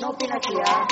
Não pinaquear.